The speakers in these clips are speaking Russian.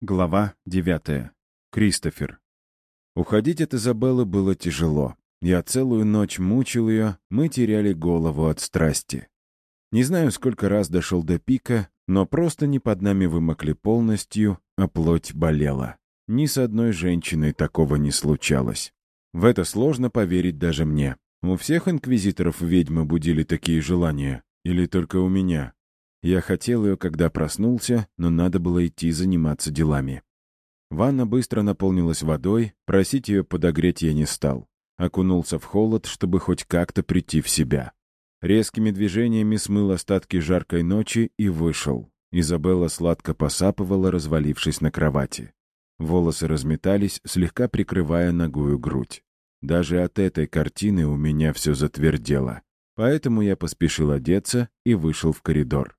Глава 9. Кристофер. Уходить от Изабеллы было тяжело. Я целую ночь мучил ее, мы теряли голову от страсти. Не знаю, сколько раз дошел до пика, но просто не под нами вымокли полностью, а плоть болела. Ни с одной женщиной такого не случалось. В это сложно поверить даже мне. У всех инквизиторов ведьмы будили такие желания. Или только у меня? Я хотел ее, когда проснулся, но надо было идти заниматься делами. Ванна быстро наполнилась водой, просить ее подогреть я не стал. Окунулся в холод, чтобы хоть как-то прийти в себя. Резкими движениями смыл остатки жаркой ночи и вышел. Изабелла сладко посапывала, развалившись на кровати. Волосы разметались, слегка прикрывая ногую грудь. Даже от этой картины у меня все затвердело. Поэтому я поспешил одеться и вышел в коридор.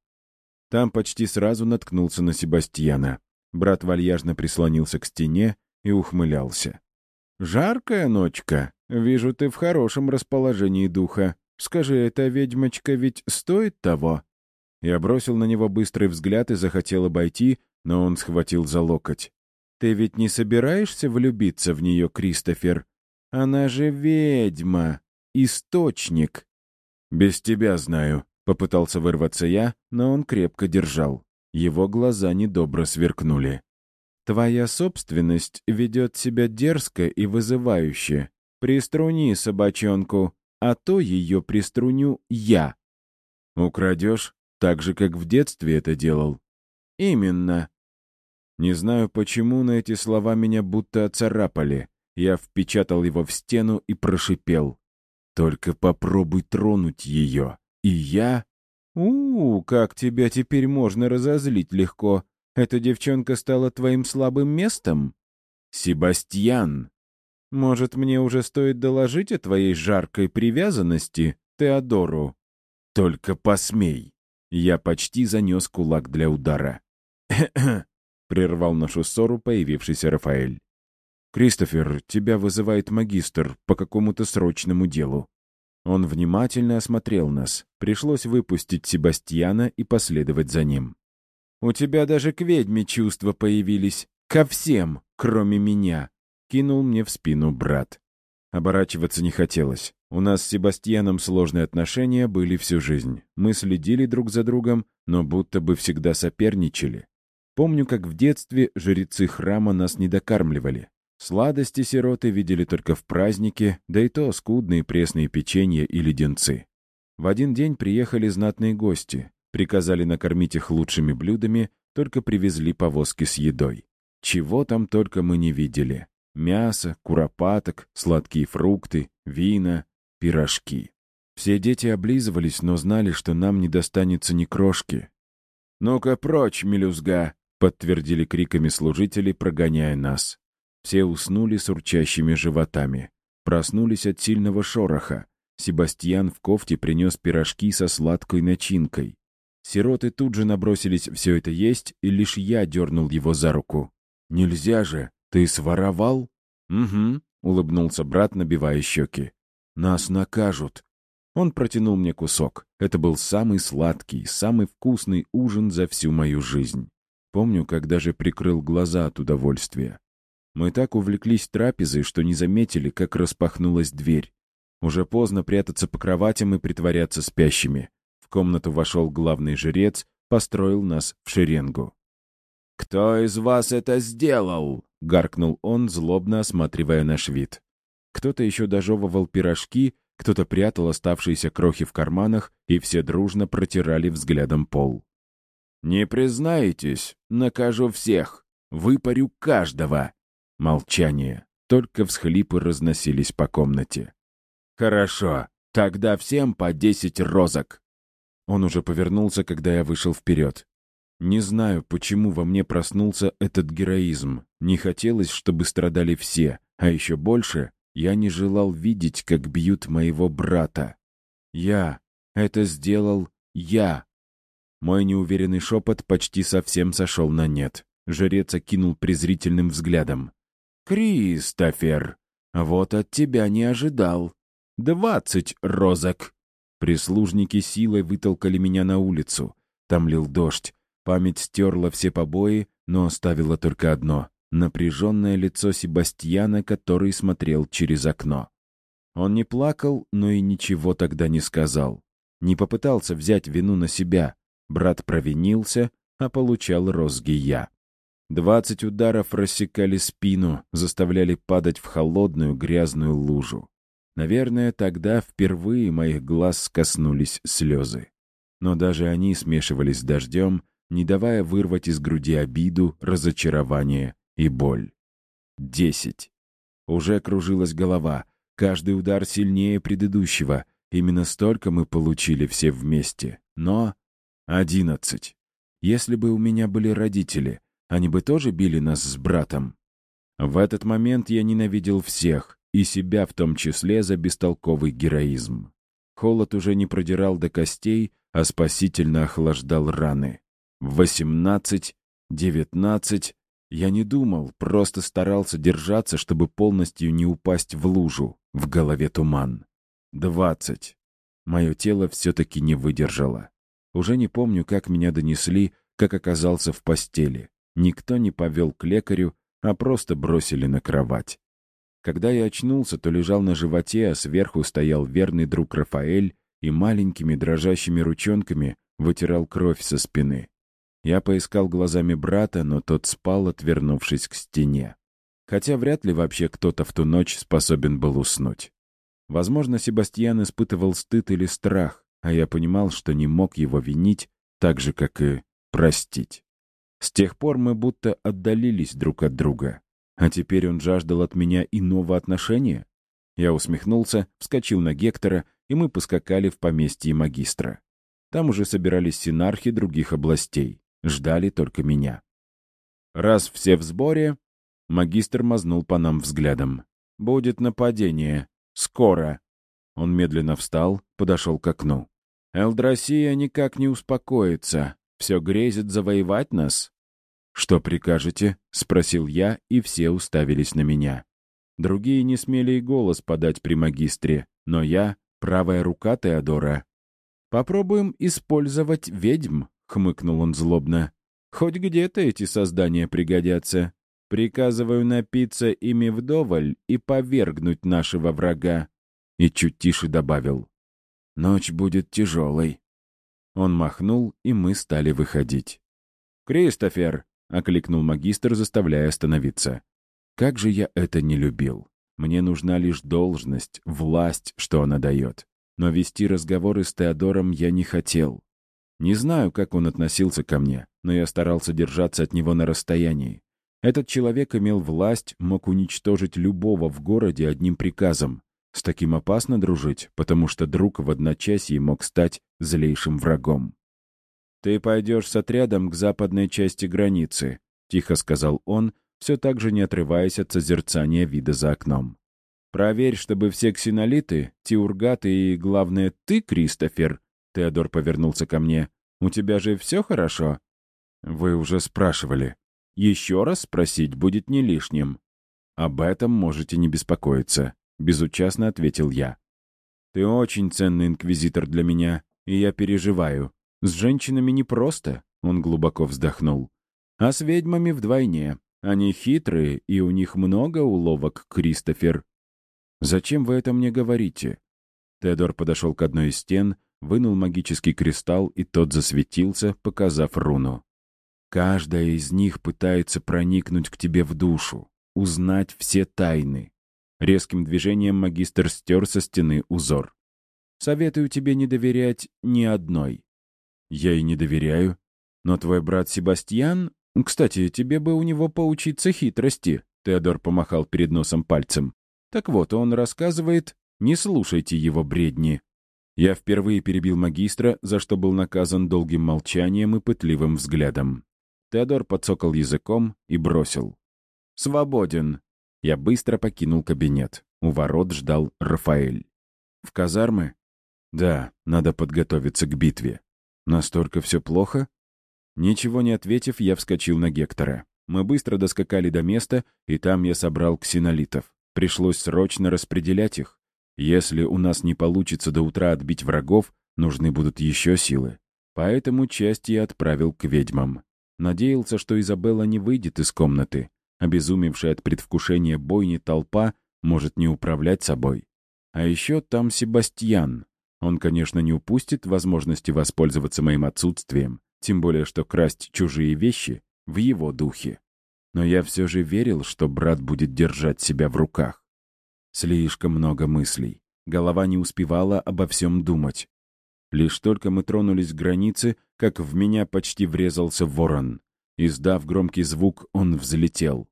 Там почти сразу наткнулся на Себастьяна. Брат вальяжно прислонился к стене и ухмылялся. «Жаркая ночка. Вижу, ты в хорошем расположении духа. Скажи, эта ведьмочка ведь стоит того?» Я бросил на него быстрый взгляд и захотел обойти, но он схватил за локоть. «Ты ведь не собираешься влюбиться в нее, Кристофер? Она же ведьма, источник». «Без тебя знаю», Попытался вырваться я, но он крепко держал. Его глаза недобро сверкнули. «Твоя собственность ведет себя дерзко и вызывающе. Приструни собачонку, а то ее приструню я». «Украдешь, так же, как в детстве это делал?» «Именно». Не знаю, почему, но эти слова меня будто оцарапали. Я впечатал его в стену и прошипел. «Только попробуй тронуть ее». И я... у, как тебя теперь можно разозлить легко. Эта девчонка стала твоим слабым местом? Себастьян. Может, мне уже стоит доложить о твоей жаркой привязанности, Теодору? Только посмей. Я почти занес кулак для удара. прервал нашу ссору появившийся Рафаэль. «Кристофер, тебя вызывает магистр по какому-то срочному делу». Он внимательно осмотрел нас. Пришлось выпустить Себастьяна и последовать за ним. «У тебя даже к ведьме чувства появились. Ко всем, кроме меня!» — кинул мне в спину брат. Оборачиваться не хотелось. У нас с Себастьяном сложные отношения были всю жизнь. Мы следили друг за другом, но будто бы всегда соперничали. Помню, как в детстве жрецы храма нас не докармливали. Сладости сироты видели только в празднике, да и то скудные пресные печенья и леденцы. В один день приехали знатные гости, приказали накормить их лучшими блюдами, только привезли повозки с едой. Чего там только мы не видели. Мясо, куропаток, сладкие фрукты, вина, пирожки. Все дети облизывались, но знали, что нам не достанется ни крошки. «Ну-ка прочь, мелюзга!» — подтвердили криками служители, прогоняя нас. Все уснули с урчащими животами. Проснулись от сильного шороха. Себастьян в кофте принес пирожки со сладкой начинкой. Сироты тут же набросились все это есть, и лишь я дернул его за руку. «Нельзя же! Ты своровал?» «Угу», — улыбнулся брат, набивая щеки. «Нас накажут». Он протянул мне кусок. Это был самый сладкий, самый вкусный ужин за всю мою жизнь. Помню, как даже прикрыл глаза от удовольствия. Мы так увлеклись трапезой, что не заметили, как распахнулась дверь. Уже поздно прятаться по кроватям и притворяться спящими. В комнату вошел главный жрец, построил нас в шеренгу. «Кто из вас это сделал?» — гаркнул он, злобно осматривая наш вид. Кто-то еще дожевывал пирожки, кто-то прятал оставшиеся крохи в карманах, и все дружно протирали взглядом пол. «Не признаетесь, накажу всех, выпарю каждого!» Молчание. Только всхлипы разносились по комнате. «Хорошо. Тогда всем по десять розок». Он уже повернулся, когда я вышел вперед. Не знаю, почему во мне проснулся этот героизм. Не хотелось, чтобы страдали все, а еще больше я не желал видеть, как бьют моего брата. Я. Это сделал я. Мой неуверенный шепот почти совсем сошел на нет. Жрец окинул презрительным взглядом. «Кристофер, вот от тебя не ожидал. Двадцать розок!» Прислужники силой вытолкали меня на улицу. Там лил дождь. Память стерла все побои, но оставило только одно — напряженное лицо Себастьяна, который смотрел через окно. Он не плакал, но и ничего тогда не сказал. Не попытался взять вину на себя. Брат провинился, а получал розги я. Двадцать ударов рассекали спину, заставляли падать в холодную грязную лужу. Наверное, тогда впервые моих глаз коснулись слезы. Но даже они смешивались с дождем, не давая вырвать из груди обиду, разочарование и боль. Десять. Уже кружилась голова, каждый удар сильнее предыдущего. Именно столько мы получили все вместе. Но одиннадцать. Если бы у меня были родители, они бы тоже били нас с братом. В этот момент я ненавидел всех, и себя в том числе за бестолковый героизм. Холод уже не продирал до костей, а спасительно охлаждал раны. Восемнадцать, девятнадцать. Я не думал, просто старался держаться, чтобы полностью не упасть в лужу. В голове туман. Двадцать. Мое тело все-таки не выдержало. Уже не помню, как меня донесли, как оказался в постели. Никто не повел к лекарю, а просто бросили на кровать. Когда я очнулся, то лежал на животе, а сверху стоял верный друг Рафаэль и маленькими дрожащими ручонками вытирал кровь со спины. Я поискал глазами брата, но тот спал, отвернувшись к стене. Хотя вряд ли вообще кто-то в ту ночь способен был уснуть. Возможно, Себастьян испытывал стыд или страх, а я понимал, что не мог его винить, так же, как и простить. С тех пор мы будто отдалились друг от друга. А теперь он жаждал от меня иного отношения? Я усмехнулся, вскочил на Гектора, и мы поскакали в поместье магистра. Там уже собирались синархи других областей. Ждали только меня. Раз все в сборе, магистр мазнул по нам взглядом. «Будет нападение. Скоро». Он медленно встал, подошел к окну. «Элдросия никак не успокоится. Все грезит завоевать нас?» «Что прикажете?» — спросил я, и все уставились на меня. Другие не смели и голос подать при магистре, но я — правая рука Теодора. «Попробуем использовать ведьм», — хмыкнул он злобно. «Хоть где-то эти создания пригодятся. Приказываю напиться ими вдоволь и повергнуть нашего врага». И чуть тише добавил. «Ночь будет тяжелой». Он махнул, и мы стали выходить. «Кристофер!» — окликнул магистр, заставляя остановиться. «Как же я это не любил! Мне нужна лишь должность, власть, что она дает. Но вести разговоры с Теодором я не хотел. Не знаю, как он относился ко мне, но я старался держаться от него на расстоянии. Этот человек имел власть, мог уничтожить любого в городе одним приказом. С таким опасно дружить, потому что друг в одночасье мог стать злейшим врагом. «Ты пойдешь с отрядом к западной части границы», — тихо сказал он, все так же не отрываясь от созерцания вида за окном. «Проверь, чтобы все ксенолиты, тиургаты и, главное, ты, Кристофер», — Теодор повернулся ко мне, — «у тебя же все хорошо?» «Вы уже спрашивали. Еще раз спросить будет не лишним. Об этом можете не беспокоиться», — безучастно ответил я. «Ты очень ценный инквизитор для меня, и я переживаю. С женщинами непросто», — он глубоко вздохнул. «А с ведьмами вдвойне. Они хитрые, и у них много уловок, Кристофер». «Зачем вы это мне говорите?» Теодор подошел к одной из стен, вынул магический кристалл, и тот засветился, показав руну. «Каждая из них пытается проникнуть к тебе в душу, узнать все тайны». Резким движением магистр стер со стены узор. «Советую тебе не доверять ни одной. Я и не доверяю. Но твой брат Себастьян... Кстати, тебе бы у него поучиться хитрости. Теодор помахал перед носом пальцем. Так вот, он рассказывает... Не слушайте его бредни. Я впервые перебил магистра, за что был наказан долгим молчанием и пытливым взглядом. Теодор подсокал языком и бросил. «Свободен!» Я быстро покинул кабинет. У ворот ждал Рафаэль. «В казармы?» «Да, надо подготовиться к битве. Настолько все плохо? Ничего не ответив, я вскочил на Гектора. Мы быстро доскакали до места, и там я собрал ксенолитов. Пришлось срочно распределять их. Если у нас не получится до утра отбить врагов, нужны будут еще силы. Поэтому часть я отправил к ведьмам. Надеялся, что Изабелла не выйдет из комнаты. Обезумевшая от предвкушения бойни толпа может не управлять собой. А еще там Себастьян. Он, конечно, не упустит возможности воспользоваться моим отсутствием, тем более, что красть чужие вещи в его духе. Но я все же верил, что брат будет держать себя в руках. Слишком много мыслей. Голова не успевала обо всем думать. Лишь только мы тронулись к границе, как в меня почти врезался ворон. Издав громкий звук, он взлетел.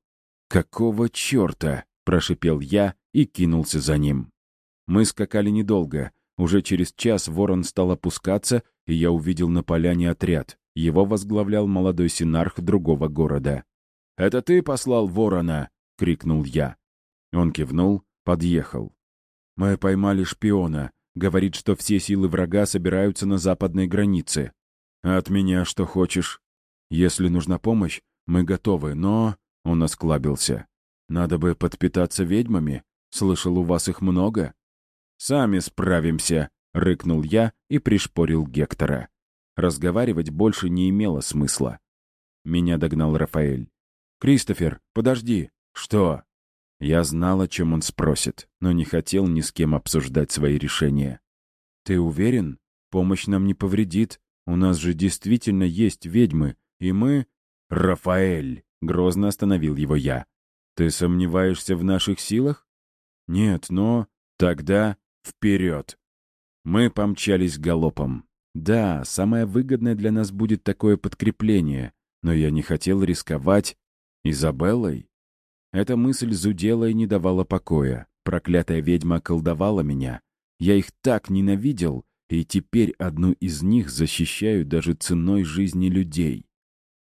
«Какого черта?» — прошипел я и кинулся за ним. Мы скакали недолго. Уже через час ворон стал опускаться, и я увидел на поляне отряд. Его возглавлял молодой синарх другого города. «Это ты послал ворона?» — крикнул я. Он кивнул, подъехал. «Мы поймали шпиона. Говорит, что все силы врага собираются на западной границе. А от меня что хочешь? Если нужна помощь, мы готовы, но...» Он осклабился. «Надо бы подпитаться ведьмами. Слышал, у вас их много?» «Сами справимся», — рыкнул я и пришпорил Гектора. Разговаривать больше не имело смысла. Меня догнал Рафаэль. «Кристофер, подожди!» «Что?» Я знал, о чем он спросит, но не хотел ни с кем обсуждать свои решения. «Ты уверен? Помощь нам не повредит. У нас же действительно есть ведьмы, и мы...» «Рафаэль!» — грозно остановил его я. «Ты сомневаешься в наших силах?» «Нет, но...» «Тогда Вперед! Мы помчались галопом. Да, самое выгодное для нас будет такое подкрепление, но я не хотел рисковать Изабеллой. Эта мысль зудела и не давала покоя. Проклятая ведьма колдовала меня. Я их так ненавидел, и теперь одну из них защищаю даже ценой жизни людей.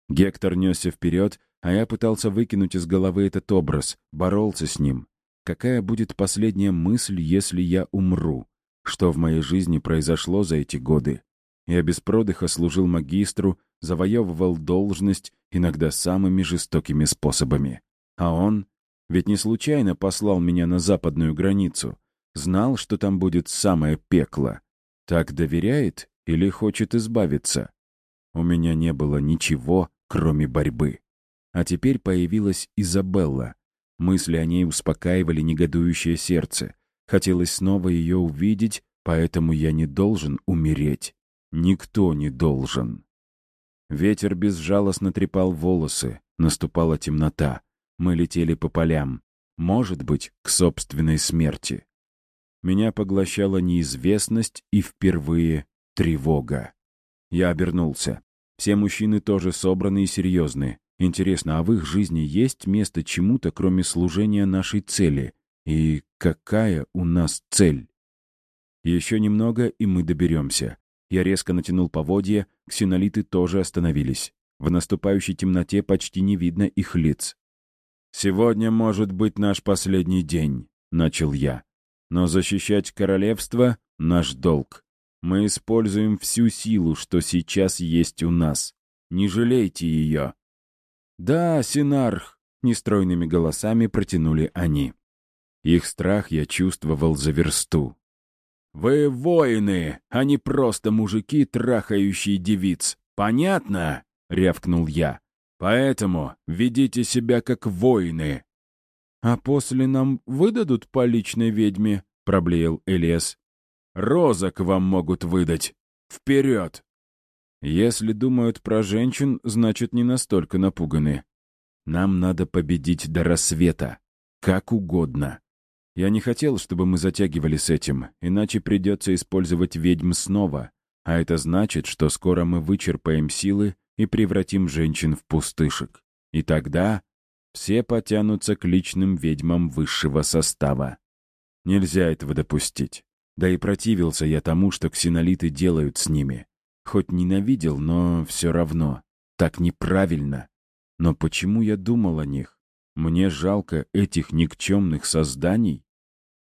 Гектор несся вперед, а я пытался выкинуть из головы этот образ, боролся с ним. Какая будет последняя мысль, если я умру? Что в моей жизни произошло за эти годы? Я без продыха служил магистру, завоевывал должность, иногда самыми жестокими способами. А он ведь не случайно послал меня на западную границу. Знал, что там будет самое пекло. Так доверяет или хочет избавиться? У меня не было ничего, кроме борьбы. А теперь появилась Изабелла. Мысли о ней успокаивали негодующее сердце. Хотелось снова ее увидеть, поэтому я не должен умереть. Никто не должен. Ветер безжалостно трепал волосы, наступала темнота. Мы летели по полям. Может быть, к собственной смерти. Меня поглощала неизвестность и впервые тревога. Я обернулся. Все мужчины тоже собраны и серьезны. Интересно, а в их жизни есть место чему-то, кроме служения нашей цели? И какая у нас цель? Еще немного, и мы доберемся. Я резко натянул поводья, ксенолиты тоже остановились. В наступающей темноте почти не видно их лиц. «Сегодня может быть наш последний день», — начал я. «Но защищать королевство — наш долг. Мы используем всю силу, что сейчас есть у нас. Не жалейте ее». «Да, Синарх!» — нестройными голосами протянули они. Их страх я чувствовал за версту. «Вы воины, а не просто мужики, трахающие девиц. Понятно?» — рявкнул я. «Поэтому ведите себя как воины». «А после нам выдадут по личной ведьме?» — проблеял Элиас. «Розок вам могут выдать. Вперед!» Если думают про женщин, значит, не настолько напуганы. Нам надо победить до рассвета. Как угодно. Я не хотел, чтобы мы затягивали с этим, иначе придется использовать ведьм снова. А это значит, что скоро мы вычерпаем силы и превратим женщин в пустышек. И тогда все потянутся к личным ведьмам высшего состава. Нельзя этого допустить. Да и противился я тому, что ксенолиты делают с ними. Хоть ненавидел, но все равно. Так неправильно. Но почему я думал о них? Мне жалко этих никчемных созданий?